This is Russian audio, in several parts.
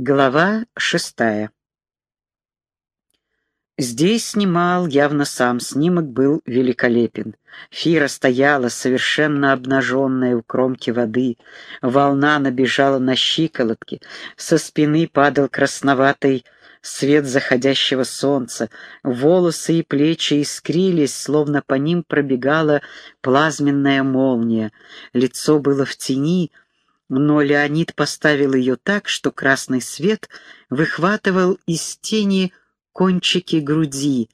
Глава шестая. Здесь снимал явно сам, снимок был великолепен. Фира стояла совершенно обнаженная у кромки воды, волна набежала на щиколотки, со спины падал красноватый свет заходящего солнца, волосы и плечи искрились, словно по ним пробегала плазменная молния, лицо было в тени — но Леонид поставил ее так, что красный свет выхватывал из тени кончики груди,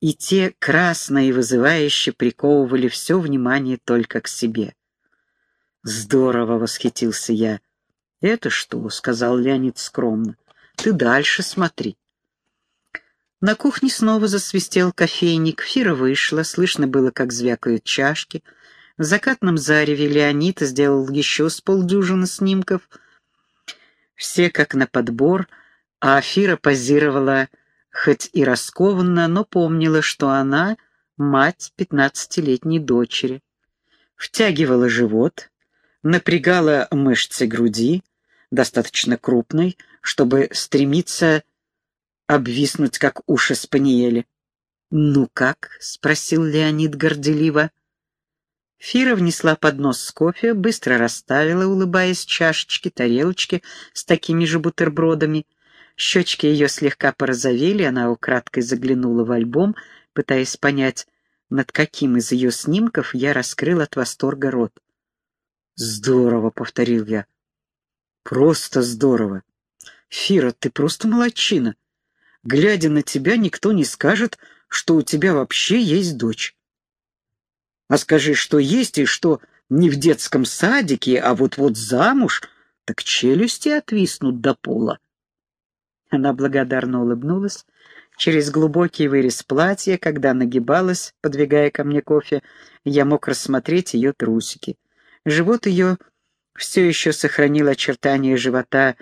и те красно и вызывающе приковывали все внимание только к себе. «Здорово!» — восхитился я. «Это что?» — сказал Леонид скромно. «Ты дальше смотри». На кухне снова засвистел кофейник, Фира вышла, слышно было, как звякают чашки — в закатном зареве Леонид сделал еще с полдюжины снимков. Все как на подбор, а Афира позировала хоть и раскованно, но помнила, что она мать пятнадцатилетней дочери. Втягивала живот, напрягала мышцы груди, достаточно крупной, чтобы стремиться обвиснуть, как уши спаниели. «Ну как?» — спросил Леонид горделиво. Фира внесла поднос с кофе, быстро расставила, улыбаясь, чашечки, тарелочки с такими же бутербродами. Щечки ее слегка порозовели, она украдкой заглянула в альбом, пытаясь понять, над каким из ее снимков я раскрыл от восторга рот. «Здорово», — повторил я. «Просто здорово. Фира, ты просто молодчина. Глядя на тебя, никто не скажет, что у тебя вообще есть дочь. А скажи, что есть и что не в детском садике, а вот-вот замуж, так челюсти отвиснут до пола. Она благодарно улыбнулась. Через глубокий вырез платья, когда нагибалась, подвигая ко мне кофе, я мог рассмотреть ее трусики. Живот ее все еще сохранил очертания живота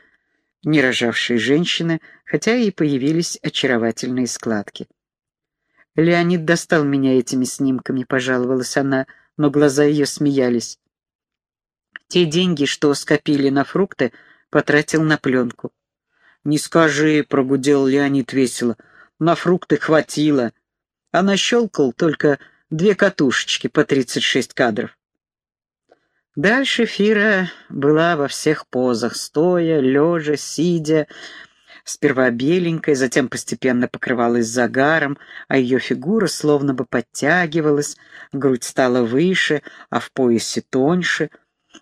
не рожавшей женщины, хотя и появились очаровательные складки. Леонид достал меня этими снимками, пожаловалась она, но глаза ее смеялись. Те деньги, что скопили на фрукты, потратил на пленку. «Не скажи», — прогудел Леонид весело, — «на фрукты хватило». А нащелкал только две катушечки по тридцать шесть кадров. Дальше Фира была во всех позах, стоя, лежа, сидя, сперва беленькой, затем постепенно покрывалась загаром, а ее фигура словно бы подтягивалась, грудь стала выше, а в поясе тоньше,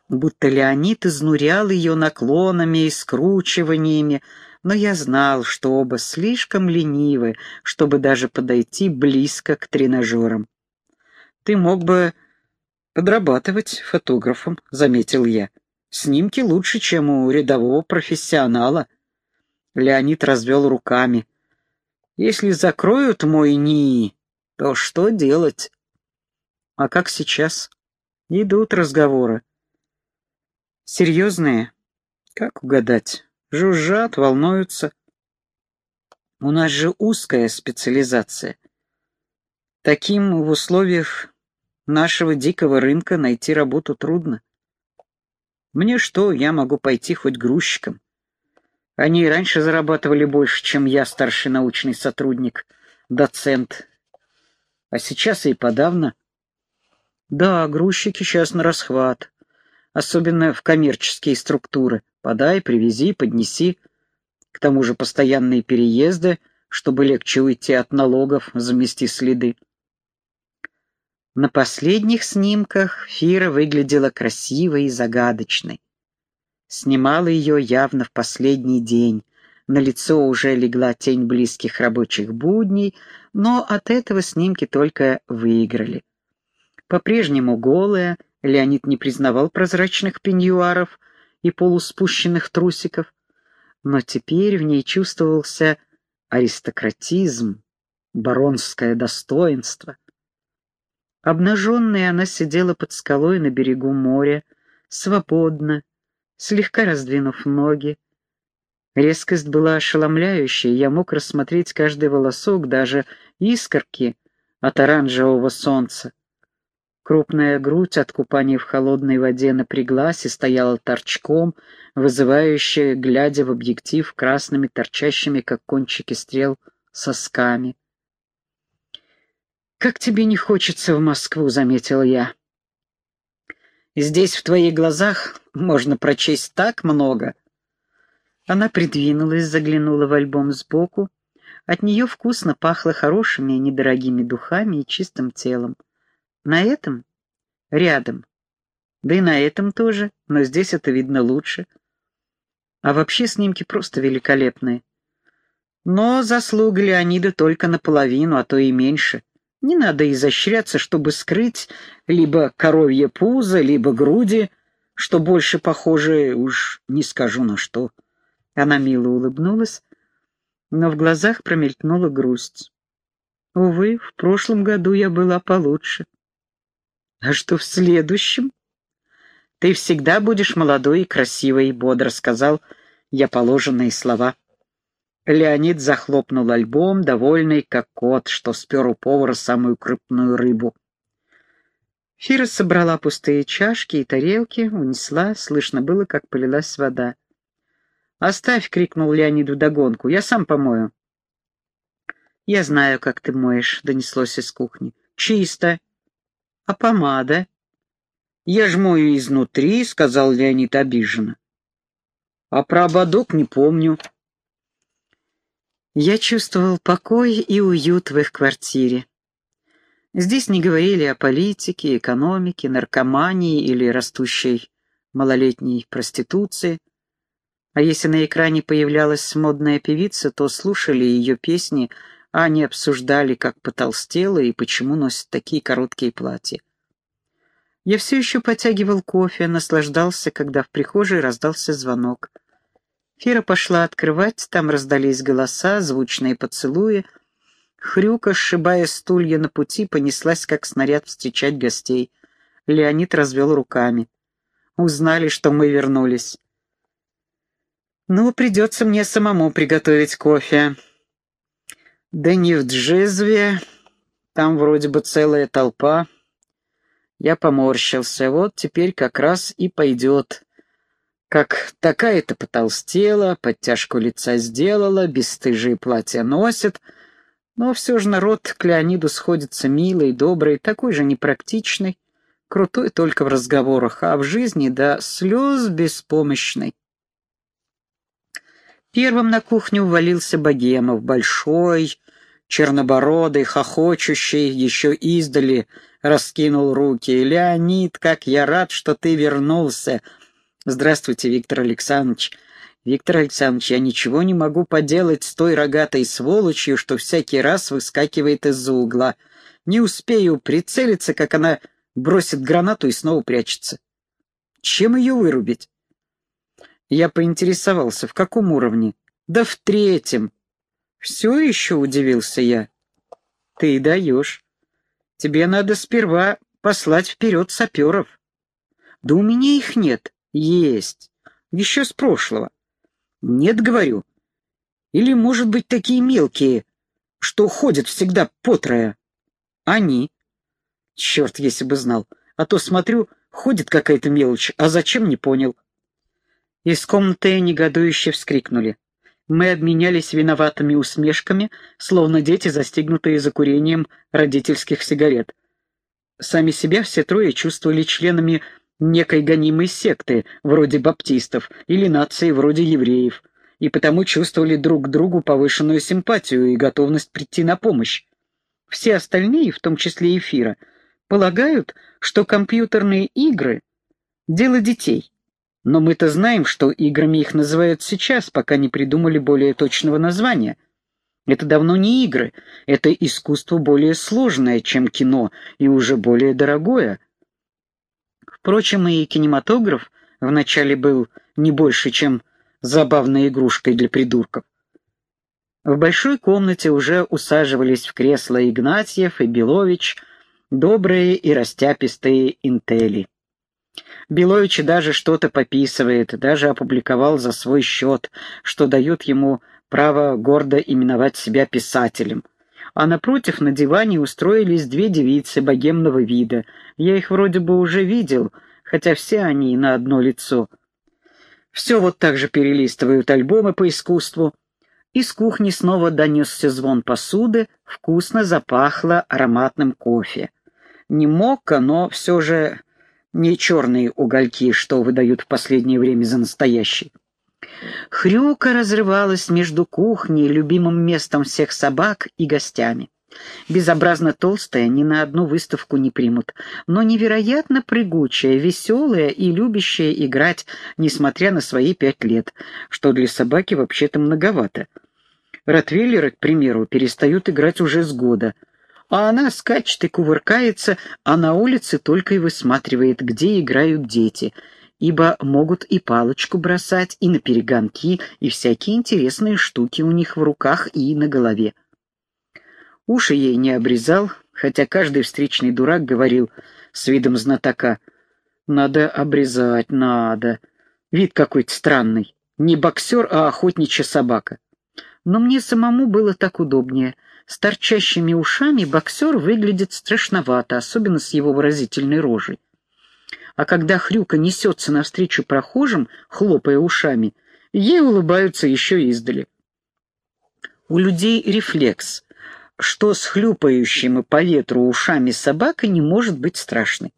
будто Леонид изнурял ее наклонами и скручиваниями, но я знал, что оба слишком ленивы, чтобы даже подойти близко к тренажерам. «Ты мог бы подрабатывать фотографом», — заметил я. «Снимки лучше, чем у рядового профессионала». Леонид развел руками. «Если закроют мой НИИ, то что делать?» «А как сейчас?» «Идут разговоры». «Серьезные?» «Как угадать?» «Жужжат, волнуются». «У нас же узкая специализация. Таким в условиях нашего дикого рынка найти работу трудно. Мне что, я могу пойти хоть грузчиком. Они и раньше зарабатывали больше, чем я, старший научный сотрудник, доцент. А сейчас и подавно. Да, грузчики сейчас на расхват. Особенно в коммерческие структуры. Подай, привези, поднеси. К тому же постоянные переезды, чтобы легче уйти от налогов, замести следы. На последних снимках Фира выглядела красивой и загадочной. Снимала ее явно в последний день. На лицо уже легла тень близких рабочих будней, но от этого снимки только выиграли. По-прежнему голая, Леонид не признавал прозрачных пеньюаров и полуспущенных трусиков, но теперь в ней чувствовался аристократизм, баронское достоинство. Обнаженная она сидела под скалой на берегу моря, свободно, слегка раздвинув ноги. Резкость была ошеломляющей, я мог рассмотреть каждый волосок, даже искорки от оранжевого солнца. Крупная грудь от купания в холодной воде напряглась и стояла торчком, вызывающая, глядя в объектив красными торчащими, как кончики стрел, сосками. «Как тебе не хочется в Москву», — заметил я. «Здесь в твоих глазах можно прочесть так много». Она придвинулась, заглянула в альбом сбоку. От нее вкусно пахло хорошими недорогими духами и чистым телом. На этом? Рядом. Да и на этом тоже, но здесь это видно лучше. А вообще снимки просто великолепные. Но заслуга Леонида только наполовину, а то и меньше. Не надо изощряться, чтобы скрыть либо коровье пузо, либо груди, что больше похоже, уж не скажу на что. Она мило улыбнулась, но в глазах промелькнула грусть. Увы, в прошлом году я была получше. А что в следующем? Ты всегда будешь молодой и красивой, бодро сказал я положенные слова. Леонид захлопнул альбом, довольный, как кот, что спер у повара самую крупную рыбу. Фира собрала пустые чашки и тарелки, унесла, слышно было, как полилась вода. «Оставь!» — крикнул Леонид вдогонку. «Я сам помою». «Я знаю, как ты моешь», — донеслось из кухни. «Чисто. А помада?» «Я ж мою изнутри», — сказал Леонид обиженно. «А про ободок не помню». Я чувствовал покой и уют в их квартире. Здесь не говорили о политике, экономике, наркомании или растущей малолетней проституции. А если на экране появлялась модная певица, то слушали ее песни, а не обсуждали, как потолстела и почему носит такие короткие платья. Я все еще потягивал кофе, наслаждался, когда в прихожей раздался звонок. Фира пошла открывать, там раздались голоса, звучные поцелуи. Хрюка, сшибая стулья на пути, понеслась, как снаряд, встречать гостей. Леонид развел руками. Узнали, что мы вернулись. Ну, придется мне самому приготовить кофе. Да не в Джезве, там вроде бы целая толпа. Я поморщился, вот теперь как раз и пойдет как такая-то потолстела, подтяжку лица сделала, бесстыжие платья носит, но все же народ к Леониду сходится милый, добрый, такой же непрактичный, крутой только в разговорах, а в жизни до слез беспомощный. Первым на кухню увалился Богемов, большой, чернобородый, хохочущий, еще издали раскинул руки. «Леонид, как я рад, что ты вернулся!» «Здравствуйте, Виктор Александрович». «Виктор Александрович, я ничего не могу поделать с той рогатой сволочью, что всякий раз выскакивает из-за угла. Не успею прицелиться, как она бросит гранату и снова прячется. Чем ее вырубить?» Я поинтересовался, в каком уровне? «Да в третьем». «Все еще?» — удивился я. «Ты даешь. Тебе надо сперва послать вперед саперов». «Да у меня их нет. Есть. Еще с прошлого. Нет, говорю. Или, может быть, такие мелкие, что ходят всегда по трое. Они. Черт, если бы знал. А то, смотрю, ходит какая-то мелочь, а зачем, не понял. Из комнаты негодующе вскрикнули. Мы обменялись виноватыми усмешками, словно дети, застигнутые за курением родительских сигарет. Сами себя все трое чувствовали членами некой гонимой секты, вроде баптистов, или нации, вроде евреев, и потому чувствовали друг к другу повышенную симпатию и готовность прийти на помощь. Все остальные, в том числе эфира, полагают, что компьютерные игры — дело детей. Но мы-то знаем, что играми их называют сейчас, пока не придумали более точного названия. Это давно не игры, это искусство более сложное, чем кино, и уже более дорогое — Впрочем, и кинематограф вначале был не больше, чем забавной игрушкой для придурков. В большой комнате уже усаживались в кресла Игнатьев и Белович, добрые и растяпистые интели. Белович даже что-то пописывает, даже опубликовал за свой счет, что дает ему право гордо именовать себя писателем. А напротив на диване устроились две девицы богемного вида. Я их вроде бы уже видел, хотя все они на одно лицо. Все вот так же перелистывают альбомы по искусству. Из кухни снова донесся звон посуды, вкусно запахло ароматным кофе. Не мокко, но все же не черные угольки, что выдают в последнее время за настоящий. Хрюка разрывалась между кухней, любимым местом всех собак, и гостями. Безобразно толстая ни на одну выставку не примут, но невероятно прыгучая, веселая и любящая играть, несмотря на свои пять лет, что для собаки вообще-то многовато. Ротвейлеры, к примеру, перестают играть уже с года, а она скачет и кувыркается, а на улице только и высматривает, где играют дети — ибо могут и палочку бросать, и на перегонки, и всякие интересные штуки у них в руках и на голове. Уши ей не обрезал, хотя каждый встречный дурак говорил с видом знатока, «Надо обрезать, надо. Вид какой-то странный. Не боксер, а охотничья собака». Но мне самому было так удобнее. С торчащими ушами боксер выглядит страшновато, особенно с его выразительной рожей а когда Хрюка несется навстречу прохожим, хлопая ушами, ей улыбаются еще издали. У людей рефлекс, что с хлюпающими по ветру ушами собака не может быть страшной.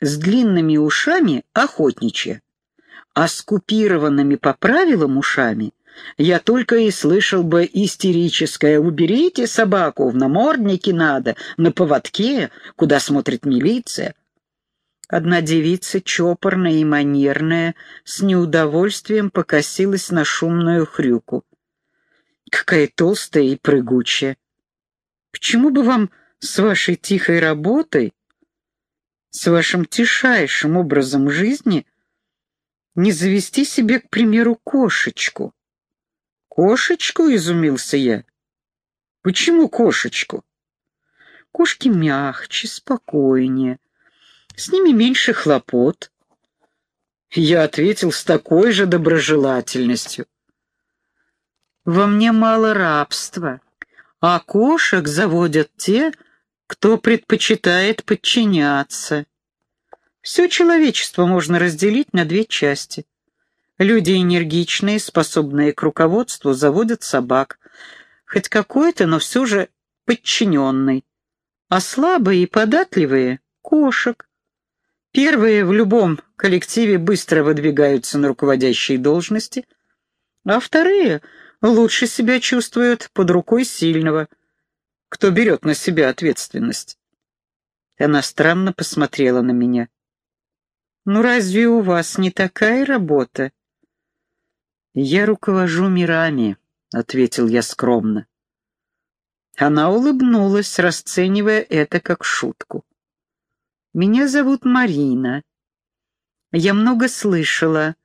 С длинными ушами — охотничья, а с купированными по правилам ушами я только и слышал бы истерическое «уберите собаку, в наморднике надо, на поводке, куда смотрит милиция». Одна девица, чопорная и манерная, с неудовольствием покосилась на шумную хрюку. Какая толстая и прыгучая. Почему бы вам с вашей тихой работой, с вашим тишайшим образом жизни не завести себе, к примеру, кошечку? Кошечку, изумился я. Почему кошечку? Кошки мягче, спокойнее, с ними меньше хлопот. Я ответил с такой же доброжелательностью. Во мне мало рабства, а кошек заводят те, кто предпочитает подчиняться. Все человечество можно разделить на две части. Люди энергичные, способные к руководству, заводят собак. Хоть какой-то, но все же подчиненный. А слабые и податливые — кошек. Первые в любом коллективе быстро выдвигаются на руководящие должности, а вторые лучше себя чувствуют под рукой сильного, кто берет на себя ответственность. Она странно посмотрела на меня. «Ну разве у вас не такая работа?» «Я руковожу мирами», — ответил я скромно. Она улыбнулась, расценивая это как шутку. Меня зовут Марина. Я много слышала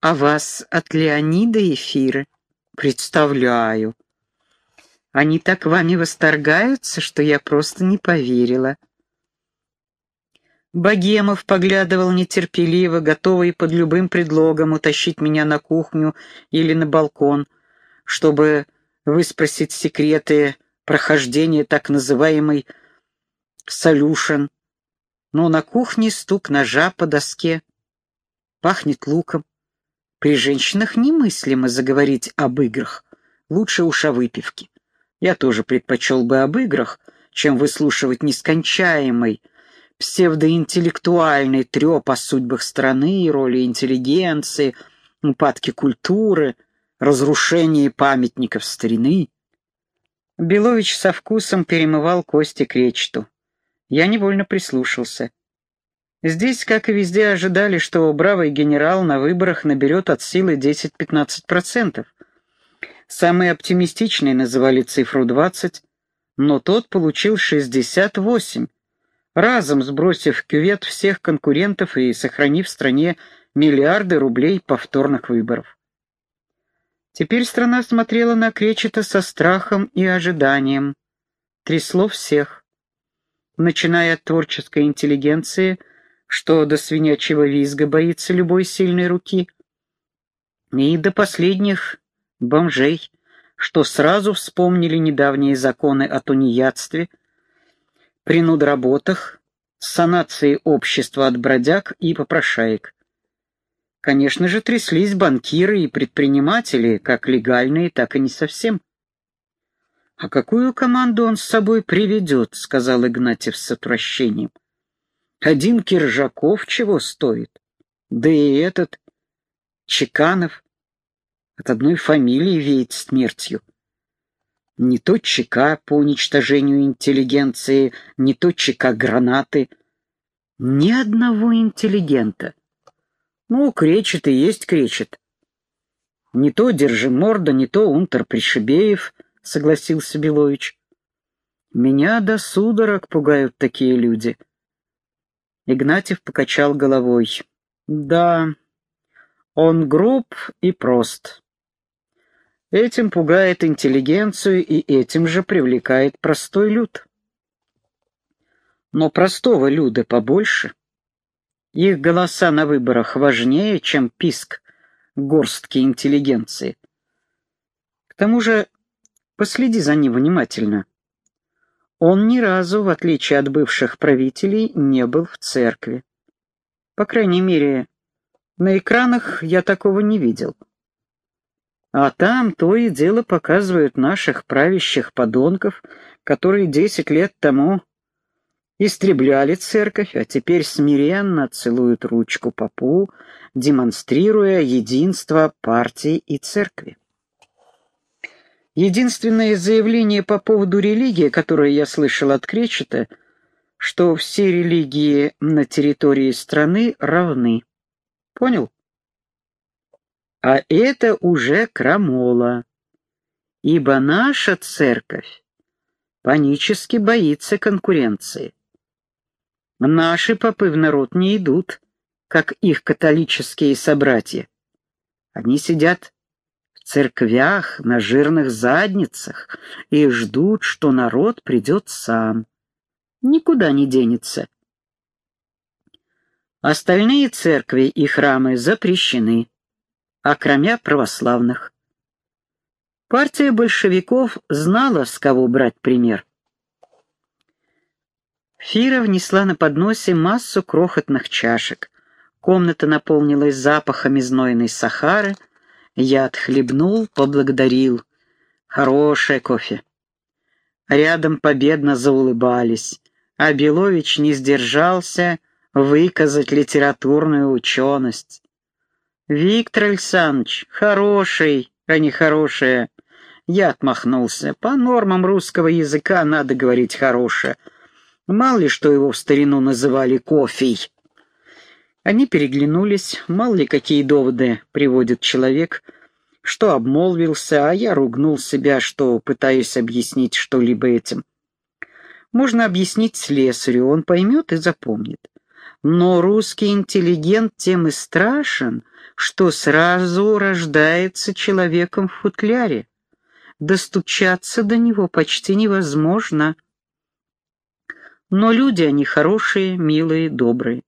о вас от Леонида и Фиры. Представляю. Они так вами восторгаются, что я просто не поверила. Богемов поглядывал нетерпеливо, готовый под любым предлогом утащить меня на кухню или на балкон, чтобы выспросить секреты прохождения так называемой «солюшен», но на кухне стук ножа по доске. Пахнет луком. При женщинах немыслимо заговорить об играх. Лучше уж о выпивке. Я тоже предпочел бы об играх, чем выслушивать нескончаемый, псевдоинтеллектуальный треп о судьбах страны, роли интеллигенции, упадке культуры, разрушении памятников старины. Белович со вкусом перемывал кости к речту. Я невольно прислушался. Здесь, как и везде, ожидали, что бравый генерал на выборах наберет от силы 10-15%. Самые оптимистичные называли цифру 20, но тот получил 68, разом сбросив в кювет всех конкурентов и сохранив в стране миллиарды рублей повторных выборов. Теперь страна смотрела на Кречета со страхом и ожиданием. Трясло всех начиная от творческой интеллигенции, что до свинячьего визга боится любой сильной руки, и до последних бомжей, что сразу вспомнили недавние законы о тунеядстве, принудработах, санации общества от бродяг и попрошаек. Конечно же, тряслись банкиры и предприниматели, как легальные, так и не совсем. «А какую команду он с собой приведет?» — сказал Игнатьев с отвращением. «Один Киржаков чего стоит? Да и этот Чеканов от одной фамилии веет смертью. Не то ЧК по уничтожению интеллигенции, не то ЧК гранаты. Ни одного интеллигента. Ну, кречет и есть кречет. Не то держи морда, не то унтер Пришибеев, согласился Белович. Меня до судорог пугают такие люди. Игнатьев покачал головой. Да, он груб и прост. Этим пугает интеллигенцию и этим же привлекает простой люд. Но простого люда побольше. Их голоса на выборах важнее, чем писк горстки интеллигенции. К тому же, последи за ним внимательно. Он ни разу, в отличие от бывших правителей, не был в церкви. По крайней мере, на экранах я такого не видел. А там то и дело показывают наших правящих подонков, которые десять лет тому истребляли церковь, а теперь смиренно целуют ручку попу, демонстрируя единство партии и церкви. Единственное заявление по поводу религии, которое я слышал от Кречета, что все религии на территории страны равны. Понял? А это уже крамола, ибо наша церковь панически боится конкуренции. Наши попы в народ не идут, как их католические собратья. Они сидят церквях на жирных задницах и ждут, что народ придет сам. Никуда не денется. Остальные церкви и храмы запрещены, окромя православных. Партия большевиков знала, с кого брать пример. Фира внесла на подносе массу крохотных чашек. Комната наполнилась запахами знойной сахары. Я отхлебнул, поблагодарил. Хорошее кофе. Рядом победно заулыбались, а Белович не сдержался выказать литературную ученость. «Виктор Александрович, хороший, а не хорошее». Я отмахнулся. По нормам русского языка надо говорить «хорошее». Мало ли, что его в старину называли кофей. Они переглянулись, мало ли какие доводы приводит человек, что обмолвился, а я ругнул себя, что пытаюсь объяснить что-либо этим. Можно объяснить слесарю, он поймет и запомнит. Но русский интеллигент тем и страшен, что сразу рождается человеком в футляре. Достучаться до него почти невозможно. Но люди они хорошие, милые, добрые.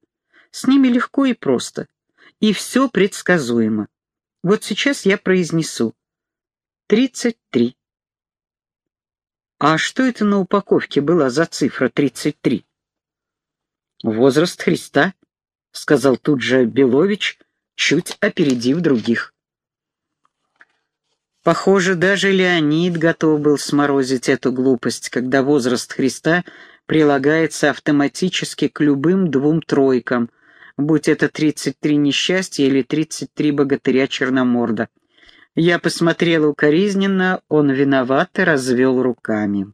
С ними легко и просто. И все предсказуемо. Вот сейчас я произнесу. Тридцать три. А что это на упаковке была за цифра тридцать три? Возраст Христа, сказал тут же Белович, чуть опередив других. Похоже, даже Леонид готов был сморозить эту глупость, когда возраст Христа прилагается автоматически к любым двум тройкам, будь это 33 несчастья или 33 богатыря Черноморда. Я посмотрел укоризненно, он виновато развел руками.